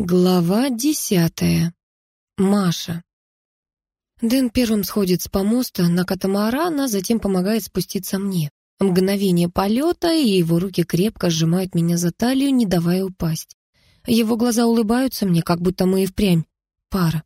Глава десятая. Маша. Дэн первым сходит с помоста на катамаран, а затем помогает спуститься мне. Мгновение полета, и его руки крепко сжимают меня за талию, не давая упасть. Его глаза улыбаются мне, как будто мы и впрямь пара.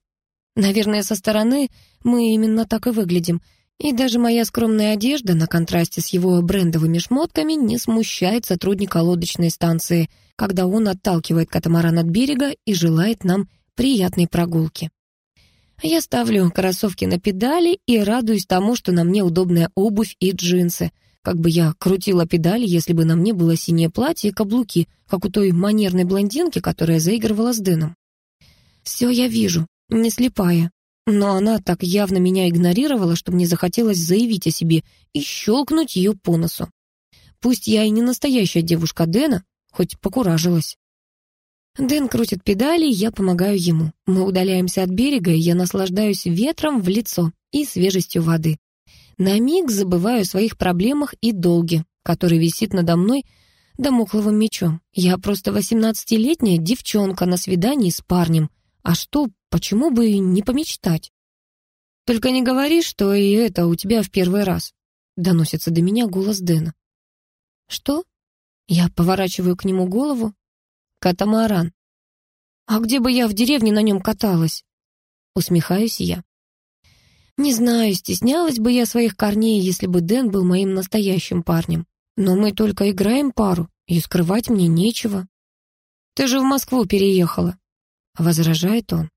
Наверное, со стороны мы именно так и выглядим, и даже моя скромная одежда на контрасте с его брендовыми шмотками не смущает сотрудника лодочной станции — когда он отталкивает катамаран от берега и желает нам приятной прогулки. Я ставлю кроссовки на педали и радуюсь тому, что на мне удобная обувь и джинсы. Как бы я крутила педали, если бы на мне было синее платье и каблуки, как у той манерной блондинки, которая заигрывала с Дэном. Все я вижу, не слепая. Но она так явно меня игнорировала, что мне захотелось заявить о себе и щелкнуть ее по носу. Пусть я и не настоящая девушка Дэна, хоть покуражилась. Дэн крутит педали, я помогаю ему. Мы удаляемся от берега, и я наслаждаюсь ветром в лицо и свежестью воды. На миг забываю о своих проблемах и долге, который висит надо мной домокловым мечом. Я просто восемнадцатилетняя девчонка на свидании с парнем. А что, почему бы и не помечтать? «Только не говори, что и это у тебя в первый раз», — доносится до меня голос Дэна. «Что?» Я поворачиваю к нему голову. Катамаран. А где бы я в деревне на нем каталась? Усмехаюсь я. Не знаю, стеснялась бы я своих корней, если бы Дэн был моим настоящим парнем. Но мы только играем пару, и скрывать мне нечего. Ты же в Москву переехала, возражает он.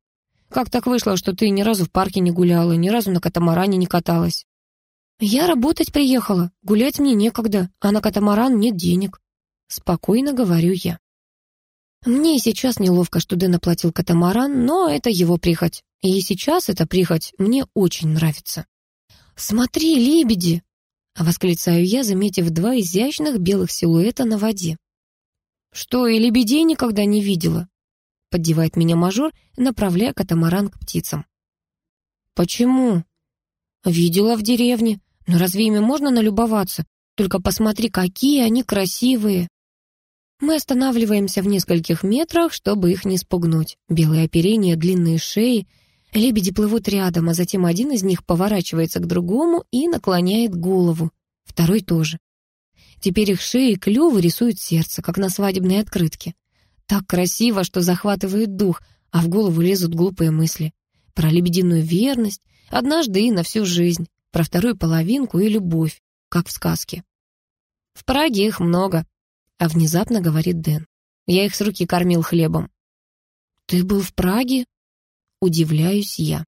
Как так вышло, что ты ни разу в парке не гуляла, ни разу на катамаране не каталась? Я работать приехала, гулять мне некогда, а на катамаран нет денег. Спокойно говорю я. Мне сейчас неловко, что Дэн оплатил катамаран, но это его прихоть. И сейчас эта прихоть мне очень нравится. «Смотри, лебеди!» — восклицаю я, заметив два изящных белых силуэта на воде. «Что, и лебедей никогда не видела?» — поддевает меня мажор, направляя катамаран к птицам. «Почему?» «Видела в деревне. Но разве ими можно налюбоваться? Только посмотри, какие они красивые!» Мы останавливаемся в нескольких метрах, чтобы их не спугнуть. Белое оперение, длинные шеи. Лебеди плывут рядом, а затем один из них поворачивается к другому и наклоняет голову. Второй тоже. Теперь их шеи и клювы рисуют сердце, как на свадебной открытке. Так красиво, что захватывает дух, а в голову лезут глупые мысли. Про лебединую верность, однажды и на всю жизнь, про вторую половинку и любовь, как в сказке. В Праге их много, а внезапно говорит Дэн. Я их с руки кормил хлебом. «Ты был в Праге?» Удивляюсь я.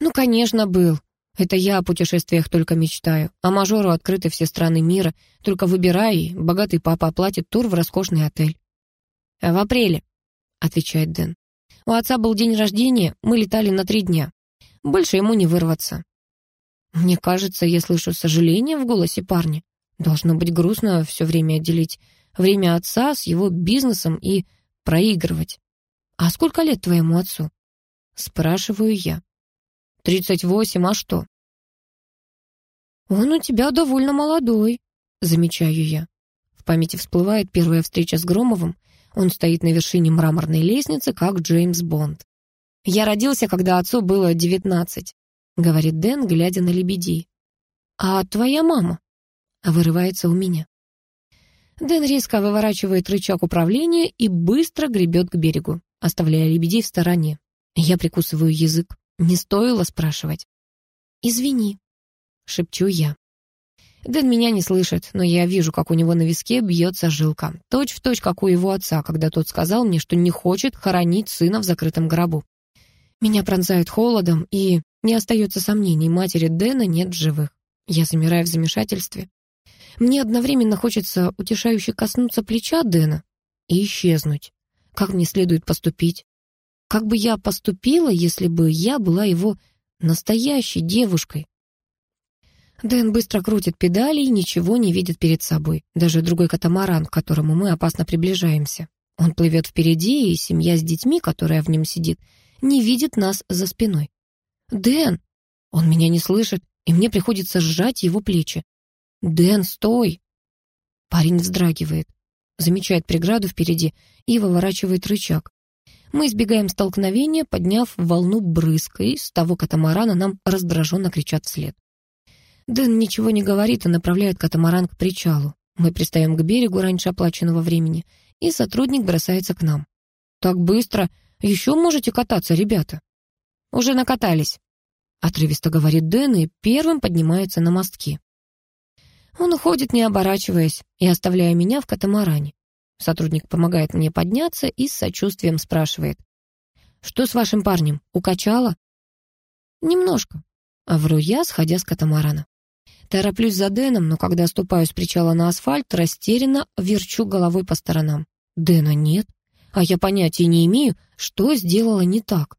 «Ну, конечно, был. Это я о путешествиях только мечтаю. А мажору открыты все страны мира. Только выбирай, богатый папа оплатит тур в роскошный отель». «А в апреле», — отвечает Дэн. «У отца был день рождения, мы летали на три дня. Больше ему не вырваться». Мне кажется, я слышу сожаление в голосе парня. Должно быть грустно все время отделить время отца с его бизнесом и проигрывать. «А сколько лет твоему отцу?» Спрашиваю я. «Тридцать восемь, а что?» «Он у тебя довольно молодой», замечаю я. В памяти всплывает первая встреча с Громовым. Он стоит на вершине мраморной лестницы, как Джеймс Бонд. «Я родился, когда отцу было девятнадцать», — говорит Дэн, глядя на лебедей. «А твоя мама?» вырывается у меня. Дэн резко выворачивает рычаг управления и быстро гребет к берегу, оставляя лебедей в стороне. Я прикусываю язык. Не стоило спрашивать. «Извини», — шепчу я. Дэн меня не слышит, но я вижу, как у него на виске бьется жилка. Точь в точь, как у его отца, когда тот сказал мне, что не хочет хоронить сына в закрытом гробу. Меня пронзает холодом, и не остается сомнений, матери Дэна нет в живых. Я замираю в замешательстве. Мне одновременно хочется утешающе коснуться плеча Дэна и исчезнуть. Как мне следует поступить? Как бы я поступила, если бы я была его настоящей девушкой? Дэн быстро крутит педали и ничего не видит перед собой. Даже другой катамаран, к которому мы опасно приближаемся. Он плывет впереди, и семья с детьми, которая в нем сидит, не видит нас за спиной. «Дэн!» Он меня не слышит, и мне приходится сжать его плечи. «Дэн, стой!» Парень вздрагивает, замечает преграду впереди и выворачивает рычаг. Мы избегаем столкновения, подняв волну брызг, и с того катамарана нам раздраженно кричат вслед. Дэн ничего не говорит и направляет катамаран к причалу. Мы пристаем к берегу раньше оплаченного времени, и сотрудник бросается к нам. «Так быстро! Еще можете кататься, ребята?» «Уже накатались», — отрывисто говорит Дэн и первым поднимается на мостки. Он уходит, не оборачиваясь, и оставляя меня в катамаране. Сотрудник помогает мне подняться и с сочувствием спрашивает. «Что с вашим парнем? Укачало?» «Немножко», — вру я, сходя с катамарана. Тороплюсь за Дэном, но когда ступаю с причала на асфальт, растерянно верчу головой по сторонам. Дэна нет, а я понятия не имею, что сделала не так.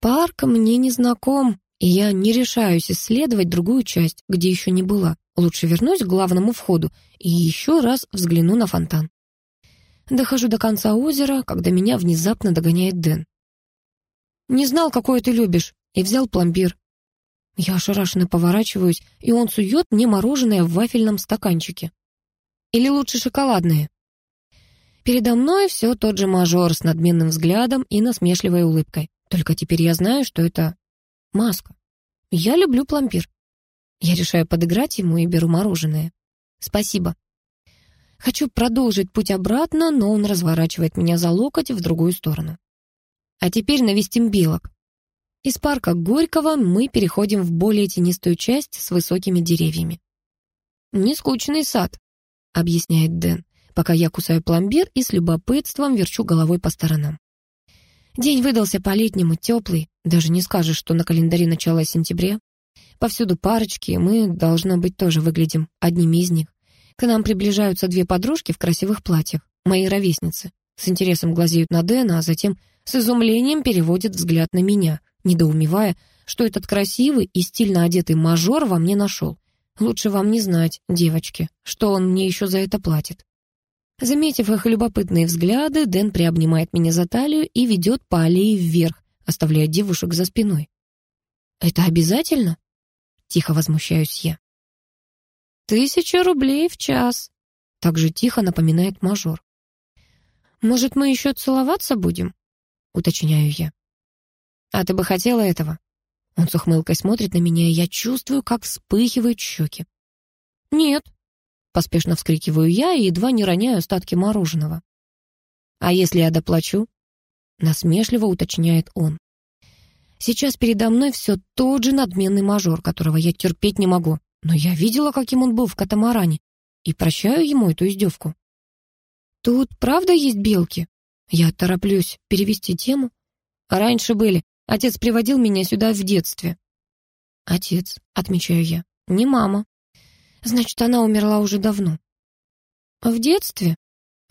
Парк мне не знаком, и я не решаюсь исследовать другую часть, где еще не была. Лучше вернусь к главному входу и еще раз взгляну на фонтан. Дохожу до конца озера, когда меня внезапно догоняет Дэн. «Не знал, какое ты любишь», и взял пломбир. Я ошарашенно поворачиваюсь, и он сует мне мороженое в вафельном стаканчике. Или лучше шоколадное. Передо мной все тот же мажор с надменным взглядом и насмешливой улыбкой. Только теперь я знаю, что это маска. Я люблю пломбир. Я решаю подыграть ему и беру мороженое. Спасибо. Хочу продолжить путь обратно, но он разворачивает меня за локоть в другую сторону. А теперь навестим белок. Из парка Горького мы переходим в более тенистую часть с высокими деревьями. «Не скучный сад», — объясняет Дэн, пока я кусаю пломбир и с любопытством верчу головой по сторонам. День выдался по-летнему теплый, даже не скажешь, что на календаре начало сентября. Повсюду парочки, мы, должно быть, тоже выглядим одними из них. К нам приближаются две подружки в красивых платьях, мои ровесницы. С интересом глазеют на Дэна, а затем с изумлением переводят взгляд на меня, недоумевая, что этот красивый и стильно одетый мажор во мне нашел. Лучше вам не знать, девочки, что он мне еще за это платит. Заметив их любопытные взгляды, Дэн приобнимает меня за талию и ведет по аллее вверх, оставляя девушек за спиной. «Это обязательно?» Тихо возмущаюсь я. «Тысяча рублей в час», — так же тихо напоминает мажор. «Может, мы еще целоваться будем?» — уточняю я. «А ты бы хотела этого?» Он с ухмылкой смотрит на меня, и я чувствую, как вспыхивают щеки. «Нет», — поспешно вскрикиваю я и едва не роняю остатки мороженого. «А если я доплачу?» — насмешливо уточняет он. Сейчас передо мной все тот же надменный мажор, которого я терпеть не могу. Но я видела, каким он был в катамаране, и прощаю ему эту издевку. Тут правда есть белки? Я тороплюсь перевести тему. Раньше были. Отец приводил меня сюда в детстве. Отец, отмечаю я, не мама. Значит, она умерла уже давно. В детстве?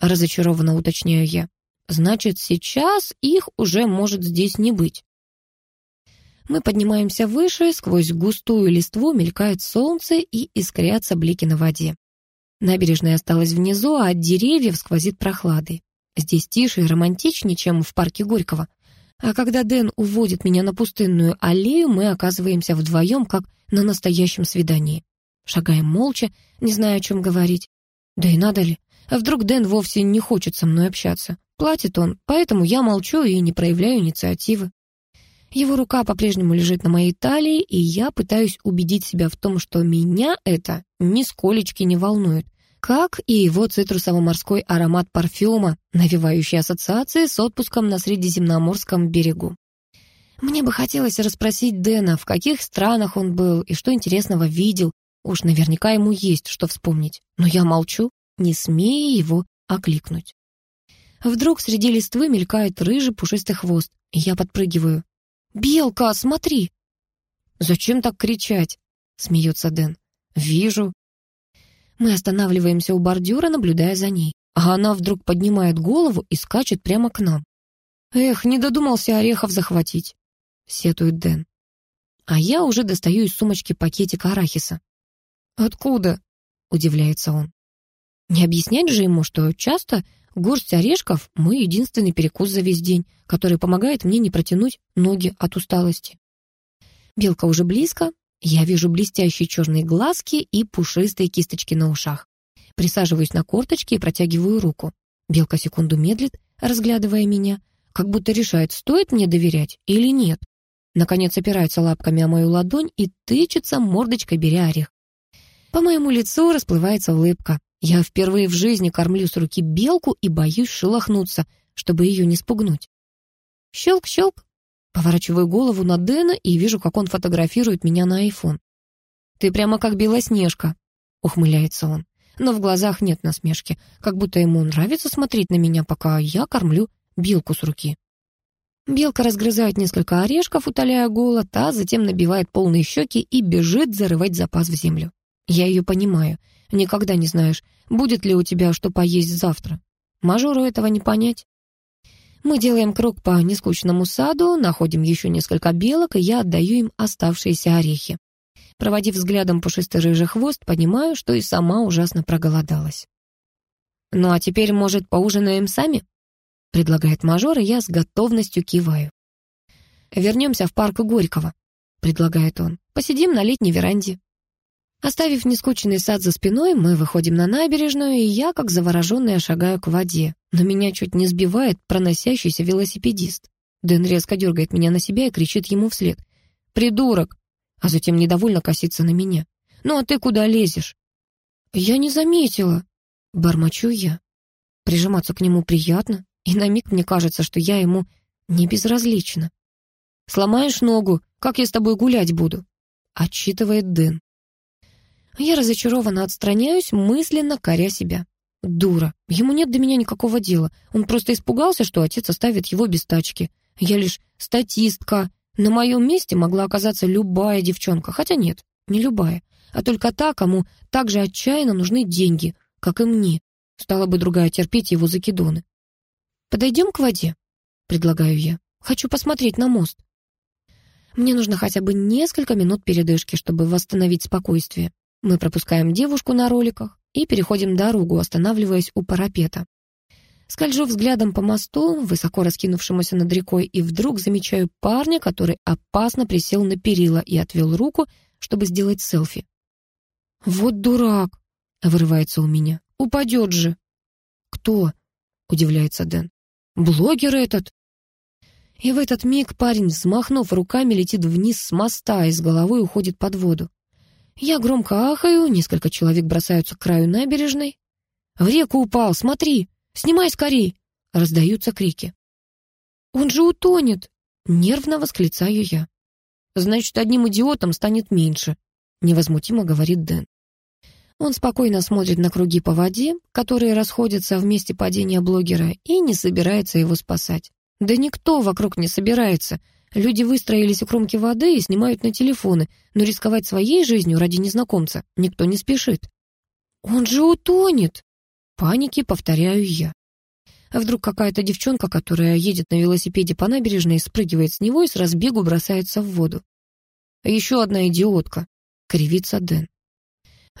Разочарованно уточняю я. Значит, сейчас их уже может здесь не быть. Мы поднимаемся выше, сквозь густую листву мелькает солнце и искрятся блики на воде. Набережная осталась внизу, а от деревьев сквозит прохладой. Здесь тише и романтичнее, чем в парке Горького. А когда Дэн уводит меня на пустынную аллею, мы оказываемся вдвоем, как на настоящем свидании. Шагаем молча, не зная, о чем говорить. Да и надо ли? А вдруг Дэн вовсе не хочет со мной общаться? Платит он, поэтому я молчу и не проявляю инициативы. Его рука по-прежнему лежит на моей талии, и я пытаюсь убедить себя в том, что меня это нисколечки не волнует, как и его цитрусово-морской аромат парфюма, навевающий ассоциации с отпуском на Средиземноморском берегу. Мне бы хотелось расспросить Дэна, в каких странах он был и что интересного видел. Уж наверняка ему есть что вспомнить. Но я молчу, не смея его окликнуть. Вдруг среди листвы мелькает рыжий пушистый хвост, и я подпрыгиваю. «Белка, смотри!» «Зачем так кричать?» — смеется Дэн. «Вижу». Мы останавливаемся у бордюра, наблюдая за ней. А она вдруг поднимает голову и скачет прямо к нам. «Эх, не додумался орехов захватить», — сетует Дэн. А я уже достаю из сумочки пакетик арахиса. «Откуда?» — удивляется он. Не объяснять же ему, что часто Горсть орешков — мой единственный перекус за весь день, который помогает мне не протянуть ноги от усталости. Белка уже близко, я вижу блестящие черные глазки и пушистые кисточки на ушах. Присаживаюсь на корточки и протягиваю руку. Белка секунду медлит, разглядывая меня, как будто решает, стоит мне доверять или нет. Наконец опирается лапками о мою ладонь и тычется мордочкой, беря орех. По моему лицу расплывается улыбка. Я впервые в жизни кормлю с руки белку и боюсь шелохнуться, чтобы ее не спугнуть. Щелк-щелк. Поворачиваю голову на Дэна и вижу, как он фотографирует меня на айфон. «Ты прямо как Белоснежка», — ухмыляется он. Но в глазах нет насмешки, как будто ему нравится смотреть на меня, пока я кормлю белку с руки. Белка разгрызает несколько орешков, утоляя голод, а затем набивает полные щеки и бежит зарывать запас в землю. Я ее понимаю. Никогда не знаешь, будет ли у тебя что поесть завтра. Мажору этого не понять. Мы делаем круг по нескучному саду, находим еще несколько белок, и я отдаю им оставшиеся орехи. Проводив взглядом пушистый рыжий хвост, понимаю, что и сама ужасно проголодалась. «Ну а теперь, может, поужинаем сами?» — предлагает мажор, и я с готовностью киваю. «Вернемся в парк Горького», — предлагает он. «Посидим на летней веранде». Оставив нескучный сад за спиной, мы выходим на набережную, и я, как завороженная, шагаю к воде. Но меня чуть не сбивает проносящийся велосипедист. Дэн резко дергает меня на себя и кричит ему вслед. «Придурок!» А затем недовольно косится на меня. «Ну а ты куда лезешь?» «Я не заметила», — бормочу я. Прижиматься к нему приятно. И на миг мне кажется, что я ему не безразлична. «Сломаешь ногу, как я с тобой гулять буду?» — отчитывает Дэн. Я разочарованно отстраняюсь, мысленно коря себя. Дура, ему нет до меня никакого дела. Он просто испугался, что отец оставит его без тачки. Я лишь статистка. На моем месте могла оказаться любая девчонка, хотя нет, не любая, а только та, кому так же отчаянно нужны деньги, как и мне. Стала бы другая терпеть его закидоны. «Подойдем к воде?» — предлагаю я. «Хочу посмотреть на мост». Мне нужно хотя бы несколько минут передышки, чтобы восстановить спокойствие. Мы пропускаем девушку на роликах и переходим дорогу, останавливаясь у парапета. Скольжу взглядом по мосту, высоко раскинувшемуся над рекой, и вдруг замечаю парня, который опасно присел на перила и отвел руку, чтобы сделать селфи. «Вот дурак!» — вырывается у меня. «Упадет же!» «Кто?» — удивляется Дэн. Блогер этот!» И в этот миг парень, взмахнув руками, летит вниз с моста и с головой уходит под воду. Я громко ахаю, несколько человек бросаются к краю набережной. «В реку упал, смотри! Снимай скорей!» Раздаются крики. «Он же утонет!» Нервно восклицаю я. «Значит, одним идиотом станет меньше», — невозмутимо говорит Дэн. Он спокойно смотрит на круги по воде, которые расходятся в месте падения блогера, и не собирается его спасать. Да никто вокруг не собирается. Люди выстроились у кромки воды и снимают на телефоны, но рисковать своей жизнью ради незнакомца никто не спешит. «Он же утонет!» Паники повторяю я. А вдруг какая-то девчонка, которая едет на велосипеде по набережной, спрыгивает с него и с разбегу бросается в воду. «Еще одна идиотка», — кривится Дэн.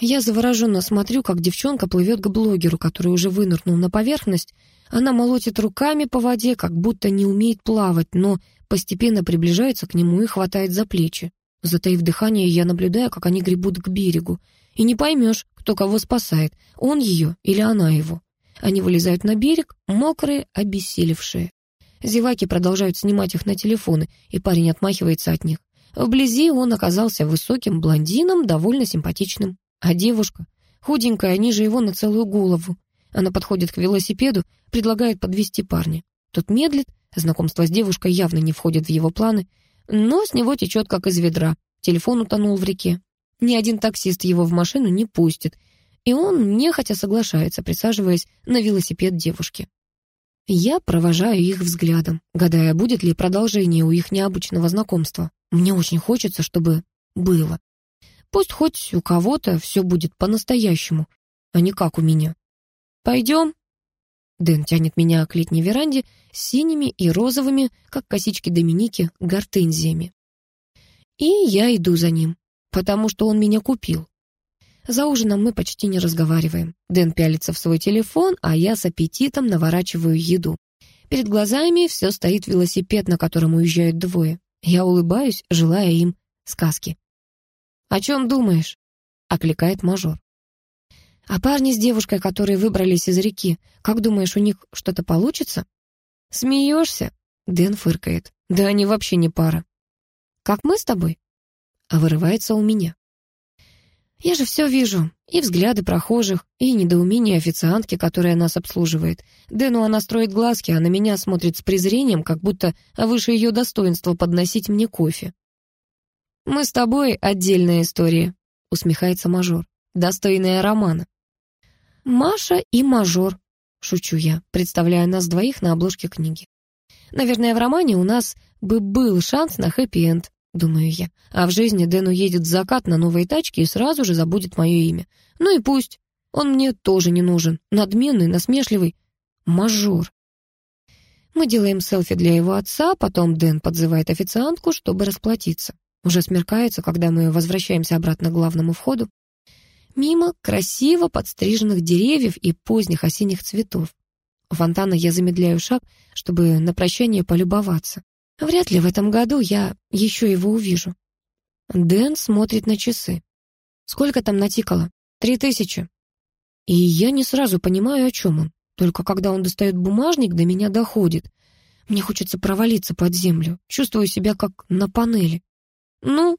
Я завороженно смотрю, как девчонка плывет к блогеру, который уже вынырнул на поверхность. Она молотит руками по воде, как будто не умеет плавать, но постепенно приближается к нему и хватает за плечи. Затаив дыхание, я наблюдаю, как они гребут к берегу. И не поймешь, кто кого спасает, он ее или она его. Они вылезают на берег, мокрые, обессилевшие. Зеваки продолжают снимать их на телефоны, и парень отмахивается от них. Вблизи он оказался высоким блондином, довольно симпатичным. А девушка, худенькая, ниже его на целую голову. Она подходит к велосипеду, предлагает подвести парня. Тот медлит, знакомство с девушкой явно не входит в его планы, но с него течет как из ведра. Телефон утонул в реке. Ни один таксист его в машину не пустит, и он нехотя соглашается, присаживаясь на велосипед девушки. Я провожаю их взглядом, гадая, будет ли продолжение у их необычного знакомства. Мне очень хочется, чтобы было. Пусть хоть у кого-то все будет по-настоящему, а не как у меня. Пойдем. Дэн тянет меня к летней веранде с синими и розовыми, как косички Доминики, гортензиями. И я иду за ним, потому что он меня купил. За ужином мы почти не разговариваем. Дэн пялится в свой телефон, а я с аппетитом наворачиваю еду. Перед глазами все стоит велосипед, на котором уезжают двое. Я улыбаюсь, желая им сказки. «О чем думаешь?» — окликает мажор. «А парни с девушкой, которые выбрались из реки, как думаешь, у них что-то получится?» «Смеешься?» Дэн фыркает. Да они вообще не пара. Как мы с тобой? А вырывается у меня. Я же все вижу. И взгляды прохожих, и недоумение официантки, которая нас обслуживает. Дэну она строит глазки, а на меня смотрит с презрением, как будто выше ее достоинства подносить мне кофе. «Мы с тобой отдельная история», — усмехается мажор, достойная романа. «Маша и мажор», — шучу я, представляя нас двоих на обложке книги. «Наверное, в романе у нас бы был шанс на хэппи-энд, думаю я. А в жизни Дэн уедет в закат на новой тачке и сразу же забудет мое имя. Ну и пусть. Он мне тоже не нужен. Надменный, насмешливый. Мажор. Мы делаем селфи для его отца, потом Дэн подзывает официантку, чтобы расплатиться. Уже смеркается, когда мы возвращаемся обратно к главному входу. Мимо красиво подстриженных деревьев и поздних осенних цветов. У фонтана я замедляю шаг, чтобы на прощание полюбоваться. Вряд ли в этом году я еще его увижу. Дэн смотрит на часы. Сколько там натикало? Три тысячи. И я не сразу понимаю, о чем он. Только когда он достает бумажник, до меня доходит. Мне хочется провалиться под землю. Чувствую себя как на панели. Ну,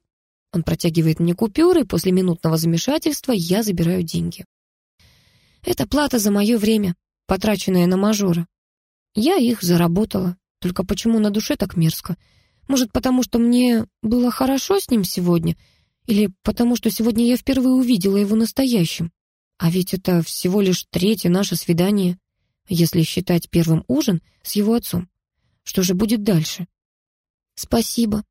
он протягивает мне купюры, и после минутного замешательства я забираю деньги. Это плата за мое время, потраченное на мажора. Я их заработала. Только почему на душе так мерзко? Может, потому что мне было хорошо с ним сегодня? Или потому что сегодня я впервые увидела его настоящим? А ведь это всего лишь третье наше свидание, если считать первым ужин с его отцом. Что же будет дальше? Спасибо.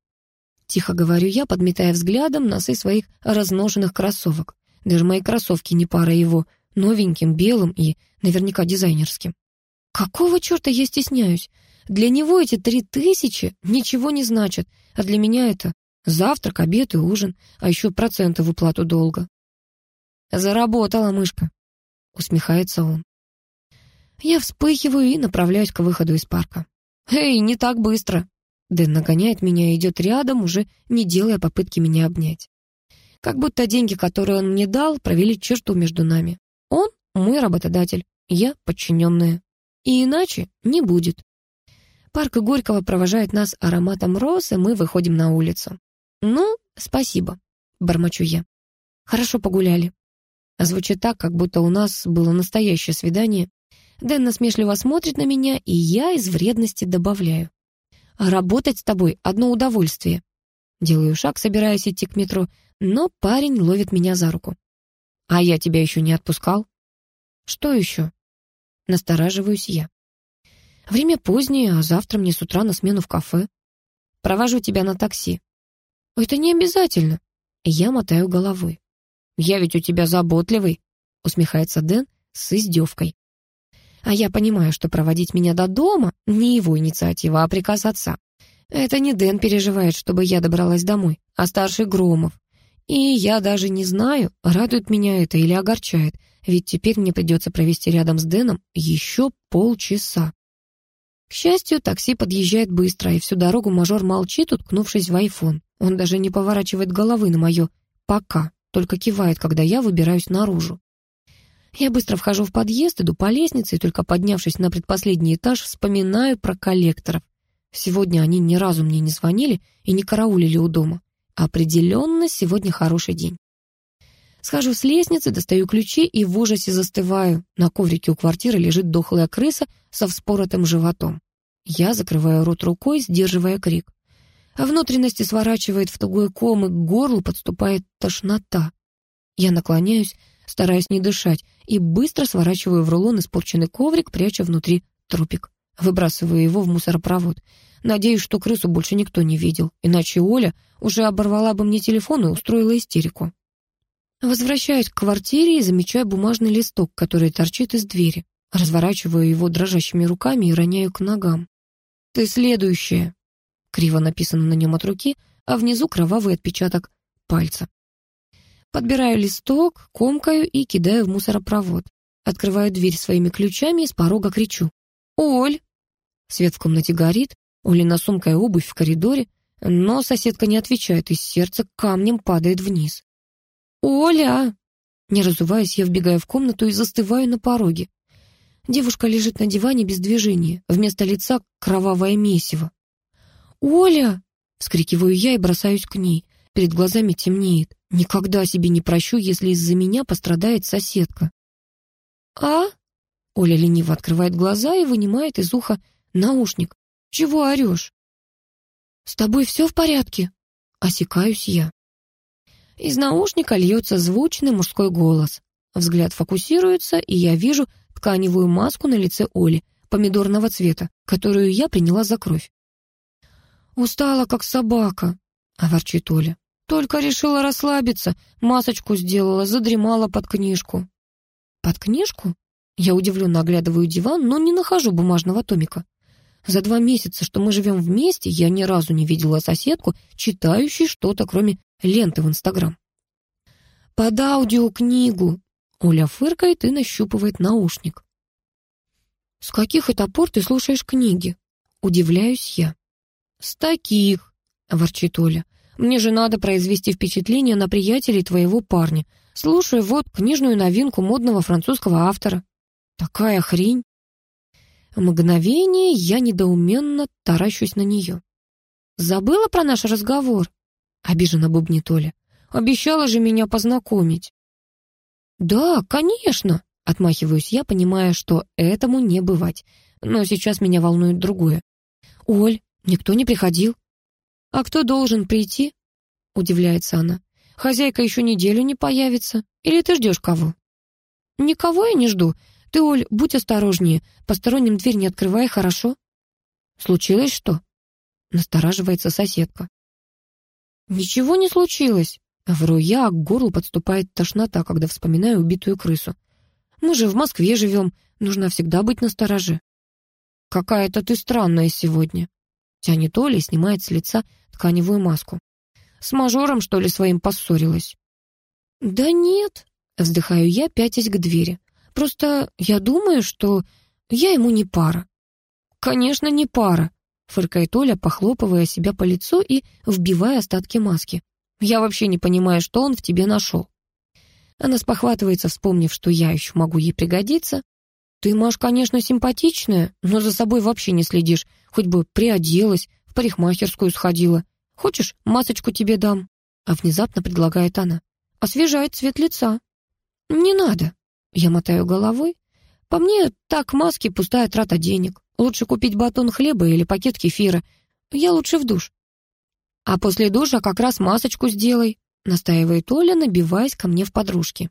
Тихо говорю я, подметая взглядом носы своих разношенных кроссовок. Даже мои кроссовки не пара его, новеньким, белым и наверняка дизайнерским. Какого черта я стесняюсь? Для него эти три тысячи ничего не значат, а для меня это завтрак, обед и ужин, а еще проценты в уплату долга. «Заработала мышка», — усмехается он. Я вспыхиваю и направляюсь к выходу из парка. «Эй, не так быстро!» Дэн нагоняет меня и идет рядом, уже не делая попытки меня обнять. Как будто деньги, которые он мне дал, провели черту между нами. Он — мой работодатель, я — подчиненная. И иначе не будет. Парк Горького провожает нас ароматом роз, и мы выходим на улицу. «Ну, спасибо», — бормочу я. «Хорошо погуляли». Звучит так, как будто у нас было настоящее свидание. Дэн насмешливо смотрит на меня, и я из вредности добавляю. «Работать с тобой — одно удовольствие». Делаю шаг, собираясь идти к метро, но парень ловит меня за руку. «А я тебя еще не отпускал?» «Что еще?» Настораживаюсь я. Время позднее, а завтра мне с утра на смену в кафе. Провожу тебя на такси. Это не обязательно. Я мотаю головой. Я ведь у тебя заботливый, усмехается Дэн с издевкой. А я понимаю, что проводить меня до дома не его инициатива, а приказ отца. Это не Дэн переживает, чтобы я добралась домой, а старший Громов. И я даже не знаю, радует меня это или огорчает, ведь теперь мне придется провести рядом с Дэном еще полчаса. К счастью, такси подъезжает быстро, и всю дорогу мажор молчит, уткнувшись в айфон. Он даже не поворачивает головы на мое «пока», только кивает, когда я выбираюсь наружу. Я быстро вхожу в подъезд, иду по лестнице, и только поднявшись на предпоследний этаж, вспоминаю про коллекторов. Сегодня они ни разу мне не звонили и не караулили у дома. Определенно, сегодня хороший день. Схожу с лестницы, достаю ключи и в ужасе застываю. На коврике у квартиры лежит дохлая крыса со вспоротым животом. Я закрываю рот рукой, сдерживая крик. А внутренности сворачивает в тугой ком, и к горлу подступает тошнота. Я наклоняюсь, стараясь не дышать, и быстро сворачиваю в рулон испорченный коврик, пряча внутри трупик. Выбрасываю его в мусоропровод. Надеюсь, что крысу больше никто не видел, иначе Оля уже оборвала бы мне телефон и устроила истерику. Возвращаюсь к квартире и замечаю бумажный листок, который торчит из двери. Разворачиваю его дрожащими руками и роняю к ногам. «Ты следующая!» Криво написано на нем от руки, а внизу кровавый отпечаток пальца. Подбираю листок, комкаю и кидаю в мусоропровод. Открываю дверь своими ключами и с порога кричу. «Оль!» Свет в комнате горит, Олина сумка и обувь в коридоре, но соседка не отвечает, и сердце камнем падает вниз. «Оля!» Не разуваясь, я вбегаю в комнату и застываю на пороге. Девушка лежит на диване без движения, вместо лица кровавое месиво. «Оля!» — вскрикиваю я и бросаюсь к ней. Перед глазами темнеет. Никогда себе не прощу, если из-за меня пострадает соседка. «А?» Оля лениво открывает глаза и вынимает из уха наушник. «Чего орешь?» «С тобой все в порядке?» Осекаюсь я. Из наушника льется звучный мужской голос. Взгляд фокусируется, и я вижу тканевую маску на лице Оли, помидорного цвета, которую я приняла за кровь. «Устала, как собака», — ворчит Оля. «Только решила расслабиться, масочку сделала, задремала под книжку». «Под книжку?» Я удивленно оглядываю диван, но не нахожу бумажного томика. За два месяца, что мы живем вместе, я ни разу не видела соседку, читающей что-то, кроме ленты в Инстаграм. «Под аудиокнигу!» Оля фыркает и нащупывает наушник. «С каких это пор ты слушаешь книги?» Удивляюсь я. «С таких!» — ворчит Оля. «Мне же надо произвести впечатление на приятелей твоего парня. Слушай, вот книжную новинку модного французского автора. Такая хрень!» Мгновение я недоуменно таращусь на нее. «Забыла про наш разговор?» — обиженно бубнит Оля. «Обещала же меня познакомить». «Да, конечно», — отмахиваюсь я, понимая, что этому не бывать. Но сейчас меня волнует другое. «Оль, никто не приходил». «А кто должен прийти?» — удивляется она. «Хозяйка еще неделю не появится. Или ты ждешь кого?» «Никого я не жду. Ты, Оль, будь осторожнее. Посторонним дверь не открывай, хорошо?» «Случилось что?» — настораживается соседка. «Ничего не случилось», Вру я, а к горлу подступает тошнота, когда вспоминаю убитую крысу. Мы же в Москве живем, нужно всегда быть настороже. «Какая-то ты странная сегодня», — тянет Оля и снимает с лица тканевую маску. «С мажором, что ли, своим поссорилась?» «Да нет», — вздыхаю я, пятясь к двери. «Просто я думаю, что я ему не пара». «Конечно, не пара», — фыркает Оля, похлопывая себя по лицу и вбивая остатки маски. Я вообще не понимаю, что он в тебе нашел. Она спохватывается, вспомнив, что я еще могу ей пригодиться. Ты, Маш, конечно, симпатичная, но за собой вообще не следишь. Хоть бы приоделась, в парикмахерскую сходила. Хочешь, масочку тебе дам? А внезапно предлагает она. Освежает цвет лица. Не надо. Я мотаю головой. По мне, так маски пустая трата денег. Лучше купить батон хлеба или пакет кефира. Я лучше в душ. «А после душа как раз масочку сделай», — настаивает Оля, набиваясь ко мне в подружки.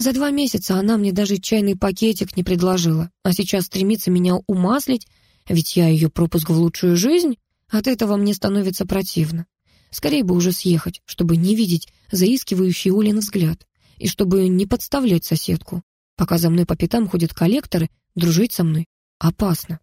За два месяца она мне даже чайный пакетик не предложила, а сейчас стремится меня умаслить, ведь я ее пропуск в лучшую жизнь. От этого мне становится противно. Скорее бы уже съехать, чтобы не видеть заискивающий Олин взгляд, и чтобы не подставлять соседку. Пока за мной по пятам ходят коллекторы, дружить со мной опасно.